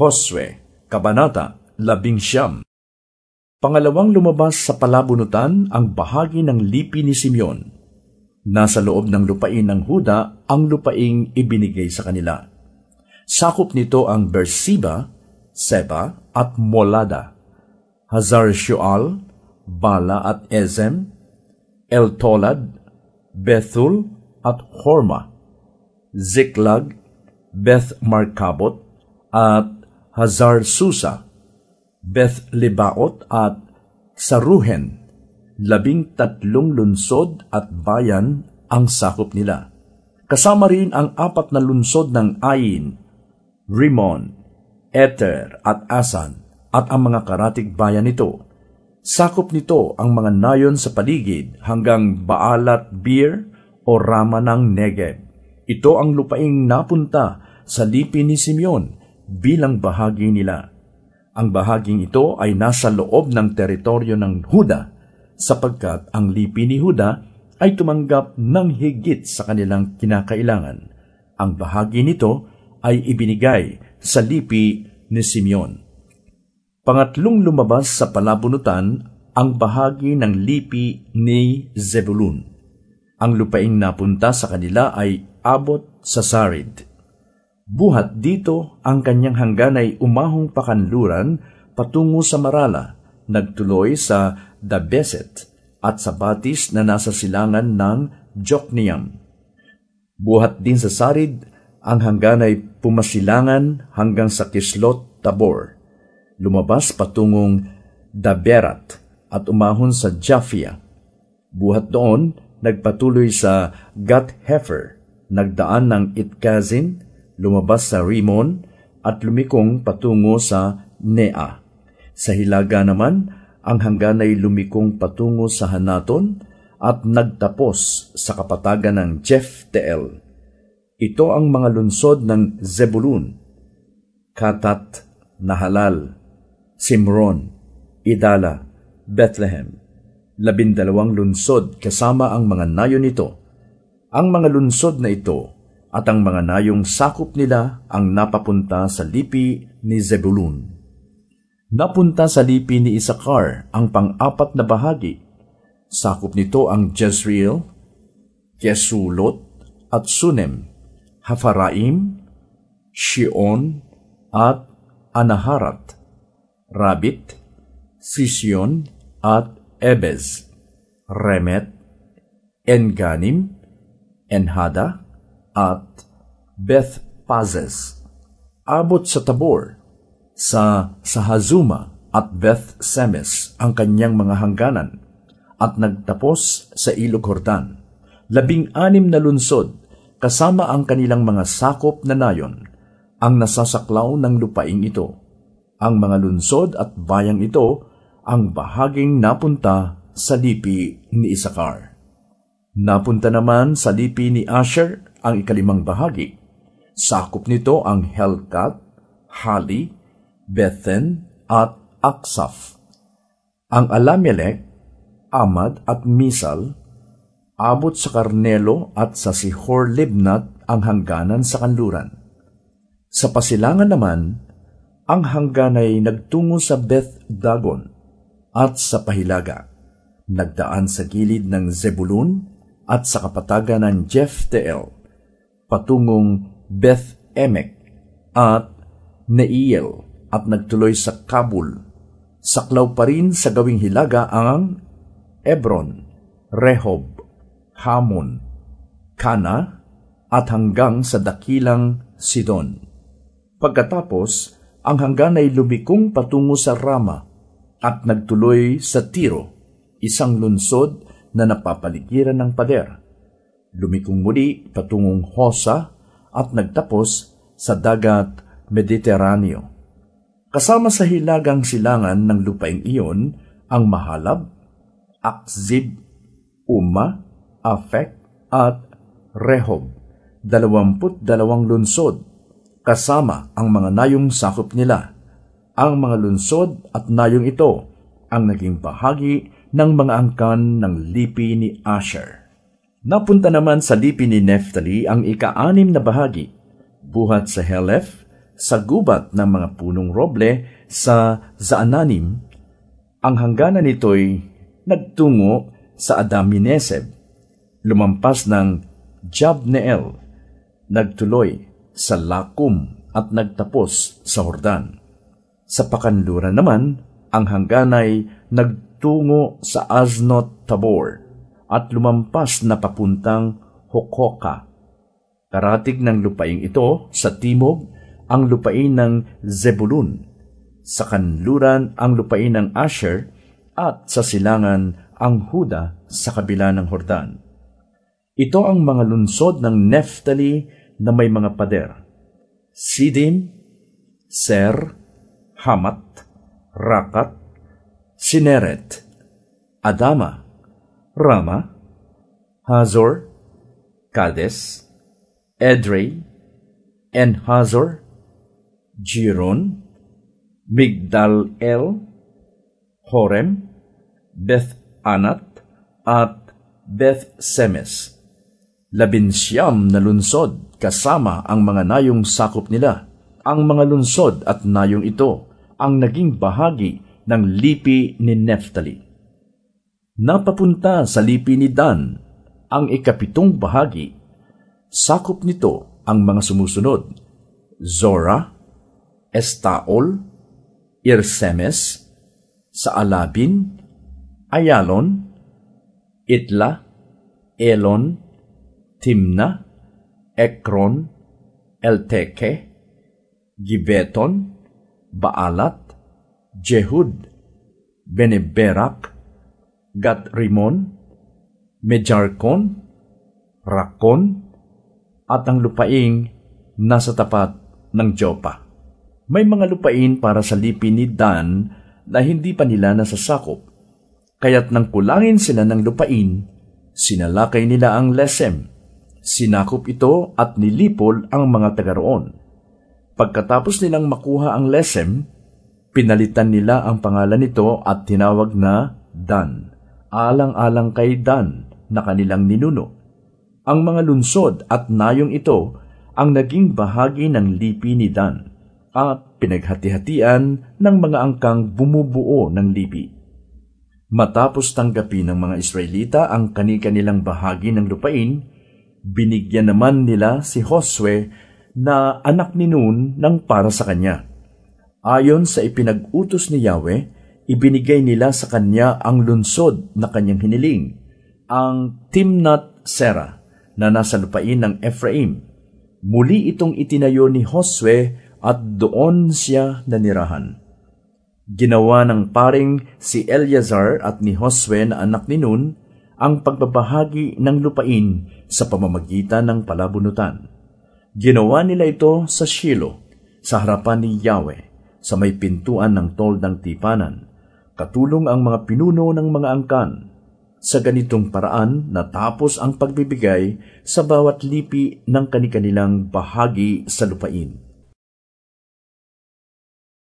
Josue, Kabanata, Labing Siyam Pangalawang lumabas sa palabunutan ang bahagi ng lipi ni Simeon. Nasa loob ng lupain ng Huda ang lupaing ibinigay sa kanila. Sakop nito ang Beersheba, Seba at Molada, Hazar Shual, Bala at Ezem, El Tolad, Bethul at Horma, Ziklag, Beth Markabot at Hazar Susa, Beth Libaot at Saruhen, labing tatlong lunsod at bayan ang sakop nila. Kasama rin ang apat na lunsod ng Ain, Rimon, Ether at Asan at ang mga karatig bayan nito. Sakop nito ang mga nayon sa paligid hanggang Baalat Bir o Rama ng Negev. Ito ang lupaing napunta sa lipi ni Simeon bilang bahagi nila. Ang bahaging ito ay nasa loob ng teritoryo ng Huda sapagkat ang lipi ni Huda ay tumanggap ng higit sa kanilang kinakailangan. Ang bahagi nito ay ibinigay sa lipi ni Simeon. Pangatlong lumabas sa palabunutan ang bahagi ng lipi ni Zebulun. Ang lupaing napunta sa kanila ay abot sa Sarid Buhat dito ang kanyang hangganay umahong pakanluran patungo sa Marala, nagtuloy sa Dabeset at sa batis na nasa silangan ng Jokneam. Buhat din sa Sarid, ang hangganay pumasilangan hanggang sa Kislot Tabor. Lumabas patungong Daberat at umahon sa Japhia. Buhat doon, nagpatuloy sa Gat Hefer, nagdaan ng Itkazin, lumabas sa Rimon at lumikong patungo sa Nea. Sa Hilaga naman, ang hangganay lumikong patungo sa Hanaton at nagtapos sa kapatagan ng Jefteel. Ito ang mga lunsod ng Zebulun, Katat, Nahalal, Simron, Idala, Bethlehem. Labindalawang lunsod kasama ang mga nayon nito. Ang mga lunsod na ito at ang mga nayong sakop nila ang napapunta sa lipi ni Zebulun. Napunta sa lipi ni Isakar ang pang-apat na bahagi. Sakop nito ang Jezreel, Kesulot at Sunem, Hafaraim, Shion at Anaharat, Rabit, Sision at Ebez, Remet, Enganim, Enhada, at Beth Pazes. Abot sa Tabor, sa Sahazuma at Beth Semes ang kanyang mga hangganan at nagtapos sa Ilog Hordan. Labing-anim na lunsod kasama ang kanilang mga sakop na nayon ang nasasaklaw ng lupaing ito. Ang mga lunsod at bayang ito ang bahaging napunta sa lipi ni Isakar. Napunta naman sa lipi ni Asher ang ikalimang bahagi. Sakop nito ang Helkat, Hali, Bethen at Aksaf. Ang Alamelek, Amad at Misal, abot sa Karnelo at sa Sihor Libnat ang hangganan sa kanluran. Sa pasilangan naman, ang hangganay nagtungo sa Beth Dagon at sa Pahilaga, nagdaan sa gilid ng Zebulun at sa kapatagan ng Jefteel patungong Beth Emek at Neiel at nagtuloy sa Kabul. Saklaw pa rin sa gawing hilaga ang Ebron, Rehob, Hamon, Kana at hanggang sa dakilang Sidon. Pagkatapos, ang hanggan ay lumikong patungo sa Rama at nagtuloy sa Tiro, isang lunsod na napapaligiran ng pader lumikong muli patungong Hosa at nagtapos sa dagat Mediteraneo. Kasama sa hilagang silangan ng lupaing iyon ang Mahalab, Akzib, Uma, Afek at Rehob, dalawamput dalawang lunsod, kasama ang mga nayong sakop nila. Ang mga lunsod at nayong ito ang naging bahagi ng mga angkan ng lipi ni Asher. Napunta naman sa lipi ni Neftali ang ika-anim na bahagi, buhat sa Helef, sa gubat ng mga punong roble sa Zaananim, ang hangganan nito'y nagtungo sa Adamineseb, lumampas ng Jabneel, nagtuloy sa Lakum at nagtapos sa Hordan. Sa pakanluran naman, ang hangganay nagtungo sa Aznot Tabor at lumampas na papuntang Hokoka. Karatig ng lupaing ito sa timog ang lupain ng Zebulun, sa kanluran ang lupain ng Asher at sa silangan ang Huda sa kabila ng Hordan. Ito ang mga lunsod ng Neftali na may mga pader. Sidim, Ser, Hamat, Rakat, Sineret, Adama, Rama, Hazor, Kades, Edrei, Enhazor, Giron, Migdal-el, Horem, Beth-Anat, at Beth-Semes. Labinsyam na lunsod kasama ang mga nayong sakop nila. Ang mga lunsod at nayong ito ang naging bahagi ng lipi ni Neftali. Napapunta sa lipi ni Dan ang ikapitong bahagi. Sakop nito ang mga sumusunod. Zora, Estaol, Irsemes, Saalabin, Ayalon, Itla, Elon, Timna, Ekron, Elteke, Gibeton, Baalat, Jehud, Beneberak, Gatrimon, Mejarkon, Rakon, at ang lupaing nasa tapat ng Jopa. May mga lupain para sa lipi ni Dan na hindi pa nila nasasakop. Kaya't nang kulangin sila ng lupain, sinalakay nila ang lesem. Sinakop ito at nilipol ang mga taga roon Pagkatapos nilang makuha ang lesem, pinalitan nila ang pangalan nito at tinawag na Dan, alang-alang kay Dan na kanilang ninuno. Ang mga lunsod at nayong ito ang naging bahagi ng lipi ni Dan at pinaghati-hatian ng mga angkang bumubuo ng lipi. Matapos tanggapin ng mga Israelita ang kani-kanilang bahagi ng lupain, binigyan naman nila si Josue na anak ni Nun ng para sa kanya. Ayon sa ipinag-utos ni Yahweh, ibinigay nila sa kanya ang lunsod na kanyang hiniling, ang Timnat Sera na nasa lupain ng Ephraim. Muli itong itinayo ni Josue at doon siya nanirahan. Ginawa ng paring si Eleazar at ni Josue na anak ni Nun ang pagbabahagi ng lupain sa pamamagitan ng palabunutan. Ginawa nila ito sa Shiloh, sa harapan ni Yahweh, sa may pintuan ng toldang tipanan, katulong ang mga pinuno ng mga angkan. Sa ganitong paraan, natapos ang pagbibigay sa bawat lipi ng kanikanilang bahagi sa lupain.